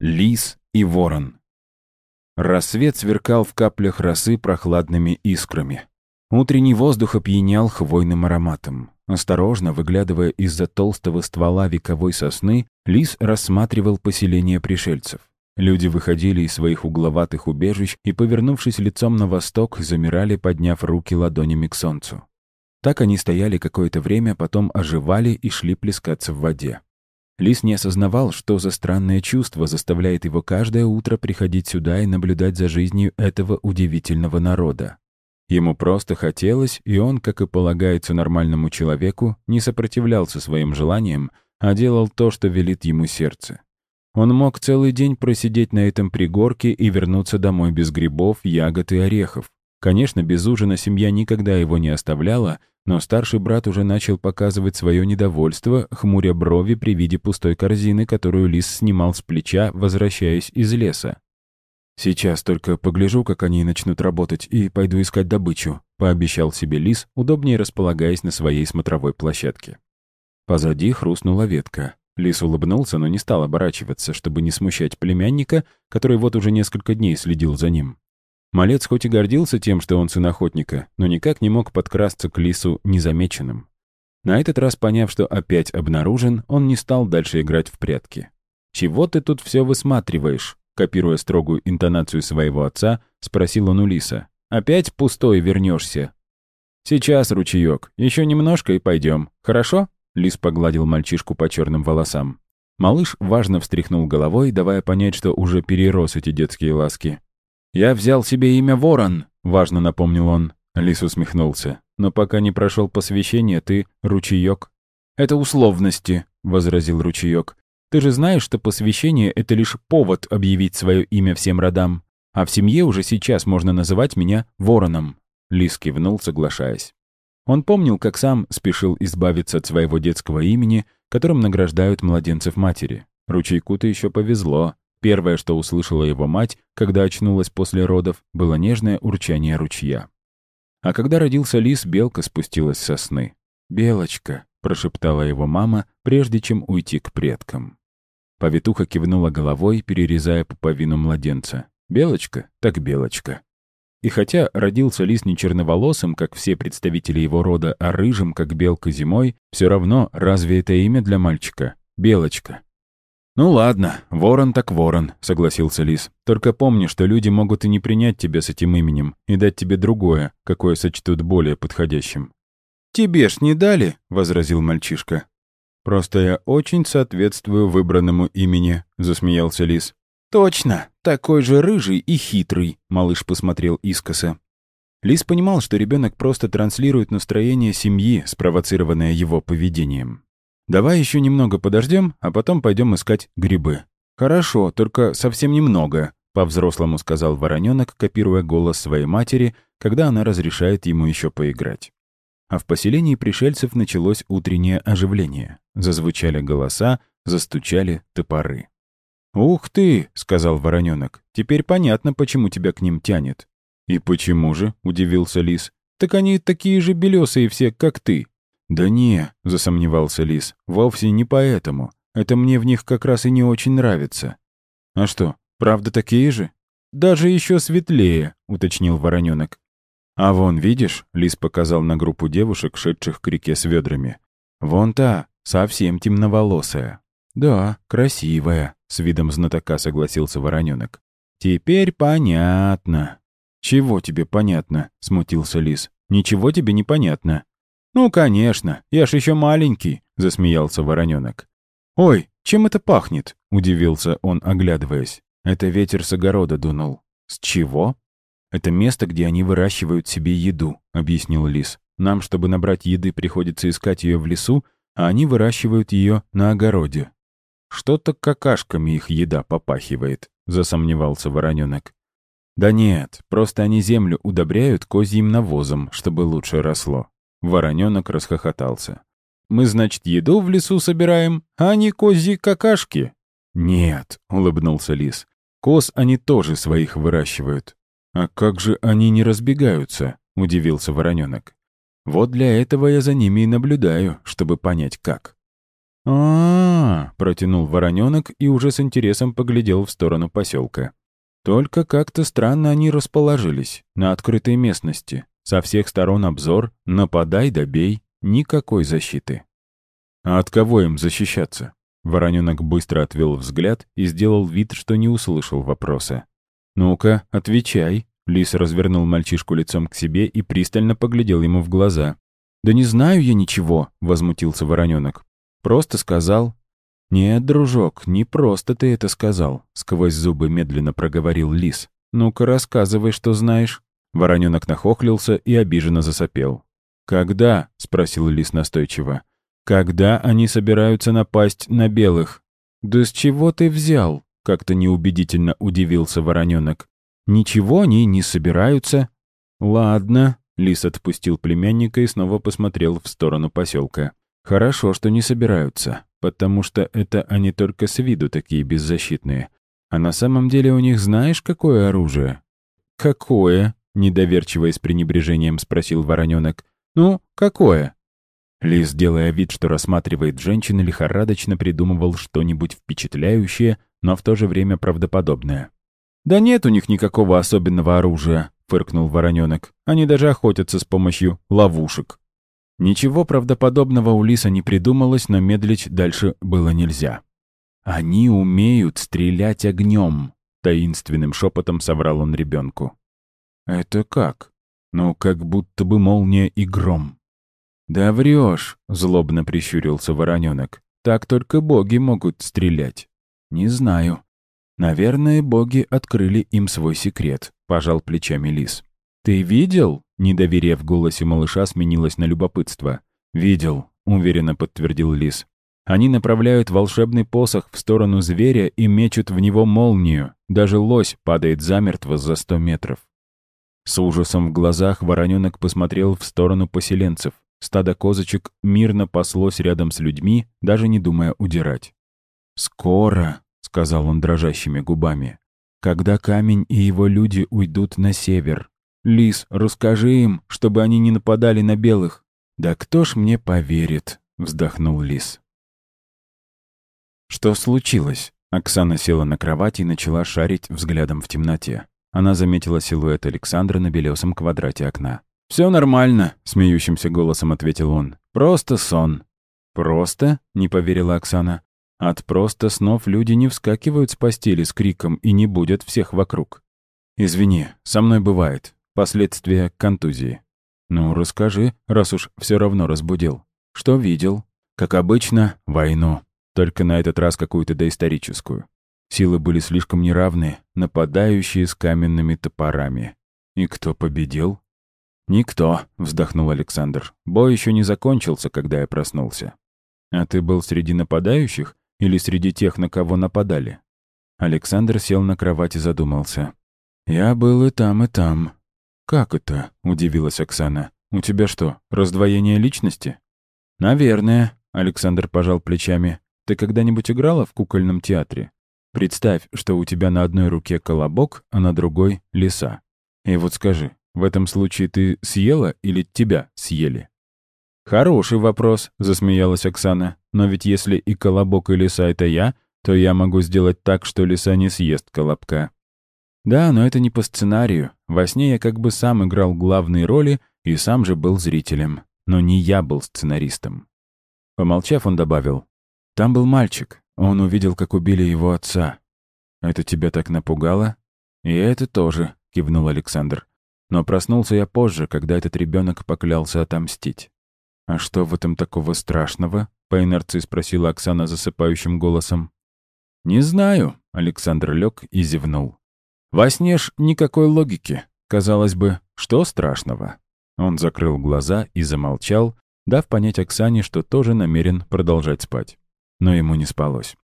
Лис и ворон. Рассвет сверкал в каплях росы прохладными искрами. Утренний воздух опьянял хвойным ароматом. Осторожно, выглядывая из-за толстого ствола вековой сосны, лис рассматривал поселение пришельцев. Люди выходили из своих угловатых убежищ и, повернувшись лицом на восток, замирали, подняв руки ладонями к солнцу. Так они стояли какое-то время, потом оживали и шли плескаться в воде. Лис не осознавал, что за странное чувство заставляет его каждое утро приходить сюда и наблюдать за жизнью этого удивительного народа. Ему просто хотелось, и он, как и полагается нормальному человеку, не сопротивлялся своим желаниям, а делал то, что велит ему сердце. Он мог целый день просидеть на этом пригорке и вернуться домой без грибов, ягод и орехов. Конечно, без ужина семья никогда его не оставляла, но старший брат уже начал показывать свое недовольство, хмуря брови при виде пустой корзины, которую Лис снимал с плеча, возвращаясь из леса. «Сейчас только погляжу, как они начнут работать, и пойду искать добычу», пообещал себе Лис, удобнее располагаясь на своей смотровой площадке. Позади хрустнула ветка. Лис улыбнулся, но не стал оборачиваться, чтобы не смущать племянника, который вот уже несколько дней следил за ним. Малец хоть и гордился тем, что он сын охотника, но никак не мог подкрасться к лису незамеченным. На этот раз, поняв, что опять обнаружен, он не стал дальше играть в прятки. «Чего ты тут все высматриваешь?» Копируя строгую интонацию своего отца, спросил он у лиса. «Опять пустой вернешься?» «Сейчас, ручеек, еще немножко и пойдем. Хорошо?» Лис погладил мальчишку по черным волосам. Малыш важно встряхнул головой, давая понять, что уже перерос эти детские ласки. «Я взял себе имя Ворон», — важно напомнил он. Лис усмехнулся. «Но пока не прошел посвящение, ты ручеек». «Это условности», — возразил ручеек. «Ты же знаешь, что посвящение — это лишь повод объявить свое имя всем родам. А в семье уже сейчас можно называть меня Вороном». Лис кивнул, соглашаясь. Он помнил, как сам спешил избавиться от своего детского имени, которым награждают младенцев матери. Ручейку-то еще повезло. Первое, что услышала его мать, когда очнулась после родов, было нежное урчание ручья. А когда родился лис, белка спустилась со сны. «Белочка», — прошептала его мама, прежде чем уйти к предкам. Повитуха кивнула головой, перерезая пуповину младенца. «Белочка? Так белочка». И хотя родился лис не черноволосым, как все представители его рода, а рыжим, как белка зимой, все равно разве это имя для мальчика? Белочка. «Ну ладно, ворон так ворон», — согласился Лис. «Только помни, что люди могут и не принять тебя с этим именем и дать тебе другое, какое сочтут более подходящим». «Тебе ж не дали», — возразил мальчишка. «Просто я очень соответствую выбранному имени», — засмеялся Лис. «Точно, такой же рыжий и хитрый», — малыш посмотрел искоса. Лис понимал, что ребенок просто транслирует настроение семьи, спровоцированное его поведением. Давай еще немного подождем, а потом пойдем искать грибы. Хорошо, только совсем немного, по-взрослому сказал вороненок, копируя голос своей матери, когда она разрешает ему еще поиграть. А в поселении пришельцев началось утреннее оживление. Зазвучали голоса, застучали топоры. «Ух ты!» — сказал вороненок. «Теперь понятно, почему тебя к ним тянет». «И почему же?» — удивился лис. «Так они такие же белесые все, как ты. «Да не», — засомневался Лис, — «вовсе не поэтому. Это мне в них как раз и не очень нравится». «А что, правда такие же?» «Даже еще светлее», — уточнил Вороненок. «А вон, видишь?» — Лис показал на группу девушек, шедших к реке с ведрами. «Вон та, совсем темноволосая». «Да, красивая», — с видом знатока согласился Вороненок. «Теперь понятно». «Чего тебе понятно?» — смутился Лис. «Ничего тебе не понятно». «Ну, конечно, я ж еще маленький», — засмеялся вороненок. «Ой, чем это пахнет?» — удивился он, оглядываясь. «Это ветер с огорода дунул». «С чего?» «Это место, где они выращивают себе еду», — объяснил Лис. «Нам, чтобы набрать еды, приходится искать ее в лесу, а они выращивают ее на огороде». «Что-то какашками их еда попахивает», — засомневался вороненок. «Да нет, просто они землю удобряют козьим навозом, чтобы лучше росло. Вороненок расхохотался. «Мы, значит, еду в лесу собираем, а не козьи какашки?» «Нет», — улыбнулся лис. «Коз они тоже своих выращивают». «А как же они не разбегаются?» — удивился вороненок. «Вот для этого я за ними и наблюдаю, чтобы понять, как». а, протянул вороненок и уже с интересом поглядел в сторону поселка. Только как-то странно они расположились, на открытой местности. Со всех сторон обзор, нападай да бей, никакой защиты. А от кого им защищаться? Вороненок быстро отвел взгляд и сделал вид, что не услышал вопроса. «Ну-ка, отвечай», Лис развернул мальчишку лицом к себе и пристально поглядел ему в глаза. «Да не знаю я ничего», — возмутился вороненок. «Просто сказал». «Нет, дружок, не просто ты это сказал», — сквозь зубы медленно проговорил лис. «Ну-ка, рассказывай, что знаешь». Вороненок нахохлился и обиженно засопел. «Когда?» — спросил лис настойчиво. «Когда они собираются напасть на белых?» «Да с чего ты взял?» — как-то неубедительно удивился вороненок. Ничего они не собираются. Ладно, Лис отпустил племянника и снова посмотрел в сторону поселка. Хорошо, что не собираются, потому что это они только с виду такие беззащитные. А на самом деле у них знаешь, какое оружие? Какое? Недоверчиво и с пренебрежением спросил вороненок. Ну, какое? Лис, делая вид, что рассматривает женщину, лихорадочно придумывал что-нибудь впечатляющее, но в то же время правдоподобное. «Да нет у них никакого особенного оружия», — фыркнул Вороненок. «Они даже охотятся с помощью ловушек». Ничего правдоподобного у Лиса не придумалось, но медлить дальше было нельзя. «Они умеют стрелять огнем», — таинственным шепотом соврал он ребенку. «Это как?» «Ну, как будто бы молния и гром». «Да врешь», — злобно прищурился Вороненок. «Так только боги могут стрелять». «Не знаю. «Наверное, боги открыли им свой секрет», — пожал плечами лис. «Ты видел?» — недоверие в голосе малыша сменилось на любопытство. «Видел», — уверенно подтвердил лис. «Они направляют волшебный посох в сторону зверя и мечут в него молнию. Даже лось падает замертво за сто метров». С ужасом в глазах вороненок посмотрел в сторону поселенцев. Стадо козочек мирно паслось рядом с людьми, даже не думая удирать. «Скоро», сказал он дрожащими губами. «Когда камень и его люди уйдут на север. Лис, расскажи им, чтобы они не нападали на белых». «Да кто ж мне поверит?» — вздохнул Лис. Что случилось? Оксана села на кровать и начала шарить взглядом в темноте. Она заметила силуэт Александра на белесом квадрате окна. «Все нормально», — смеющимся голосом ответил он. «Просто сон». «Просто?» — не поверила Оксана. От просто снов люди не вскакивают с постели с криком и не будут всех вокруг. «Извини, со мной бывает. Последствия контузии». «Ну, расскажи, раз уж все равно разбудил. Что видел?» «Как обычно, войну. Только на этот раз какую-то доисторическую. Силы были слишком неравны, нападающие с каменными топорами. И кто победил?» «Никто», — вздохнул Александр. «Бой еще не закончился, когда я проснулся». «А ты был среди нападающих или среди тех, на кого нападали? Александр сел на кровать и задумался. «Я был и там, и там». «Как это?» — удивилась Оксана. «У тебя что, раздвоение личности?» «Наверное», — Александр пожал плечами. «Ты когда-нибудь играла в кукольном театре? Представь, что у тебя на одной руке колобок, а на другой — лиса. И вот скажи, в этом случае ты съела или тебя съели?» «Хороший вопрос», — засмеялась Оксана. «Но ведь если и колобок, и лиса — это я, то я могу сделать так, что лиса не съест колобка». «Да, но это не по сценарию. Во сне я как бы сам играл главные роли и сам же был зрителем. Но не я был сценаристом». Помолчав, он добавил. «Там был мальчик. Он увидел, как убили его отца. Это тебя так напугало?» «И это тоже», — кивнул Александр. «Но проснулся я позже, когда этот ребенок поклялся отомстить. «А что в этом такого страшного?» — по инерции спросила Оксана засыпающим голосом. «Не знаю», — Александр лег и зевнул. «Во сне ж никакой логики. Казалось бы, что страшного?» Он закрыл глаза и замолчал, дав понять Оксане, что тоже намерен продолжать спать. Но ему не спалось.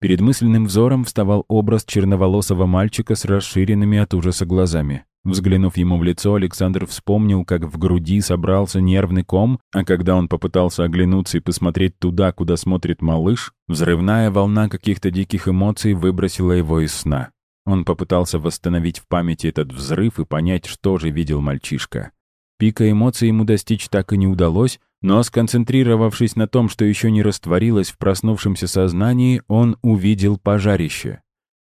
Перед мысленным взором вставал образ черноволосого мальчика с расширенными от ужаса глазами. Взглянув ему в лицо, Александр вспомнил, как в груди собрался нервный ком, а когда он попытался оглянуться и посмотреть туда, куда смотрит малыш, взрывная волна каких-то диких эмоций выбросила его из сна. Он попытался восстановить в памяти этот взрыв и понять, что же видел мальчишка. Пика эмоций ему достичь так и не удалось, Но сконцентрировавшись на том, что еще не растворилось в проснувшемся сознании, он увидел пожарище.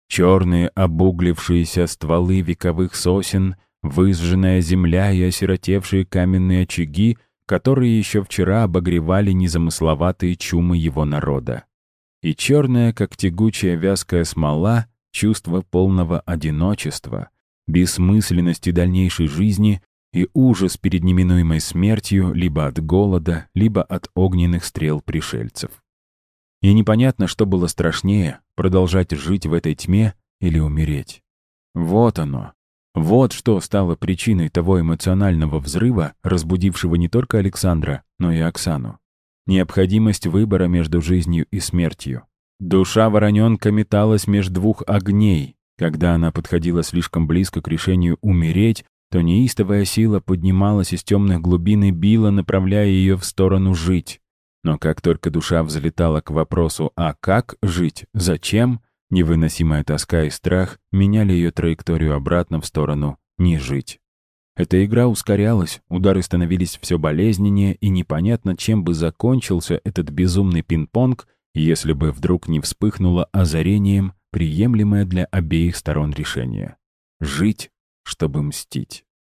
Черные обуглившиеся стволы вековых сосен, выжженная земля и осиротевшие каменные очаги, которые еще вчера обогревали незамысловатые чумы его народа. И черная, как тягучая вязкая смола, чувство полного одиночества, бессмысленности дальнейшей жизни и ужас перед неминуемой смертью либо от голода, либо от огненных стрел пришельцев. И непонятно, что было страшнее — продолжать жить в этой тьме или умереть. Вот оно, вот что стало причиной того эмоционального взрыва, разбудившего не только Александра, но и Оксану. Необходимость выбора между жизнью и смертью. Душа вороненка металась между двух огней. Когда она подходила слишком близко к решению умереть, то неистовая сила поднималась из темных глубин и била, направляя ее в сторону жить. Но как только душа взлетала к вопросу «а как жить? Зачем?», Невыносимая тоска и страх меняли ее траекторию обратно в сторону «не жить». Эта игра ускорялась, удары становились все болезненнее, и непонятно, чем бы закончился этот безумный пинг-понг, если бы вдруг не вспыхнуло озарением приемлемое для обеих сторон решение. Жить, чтобы мстить.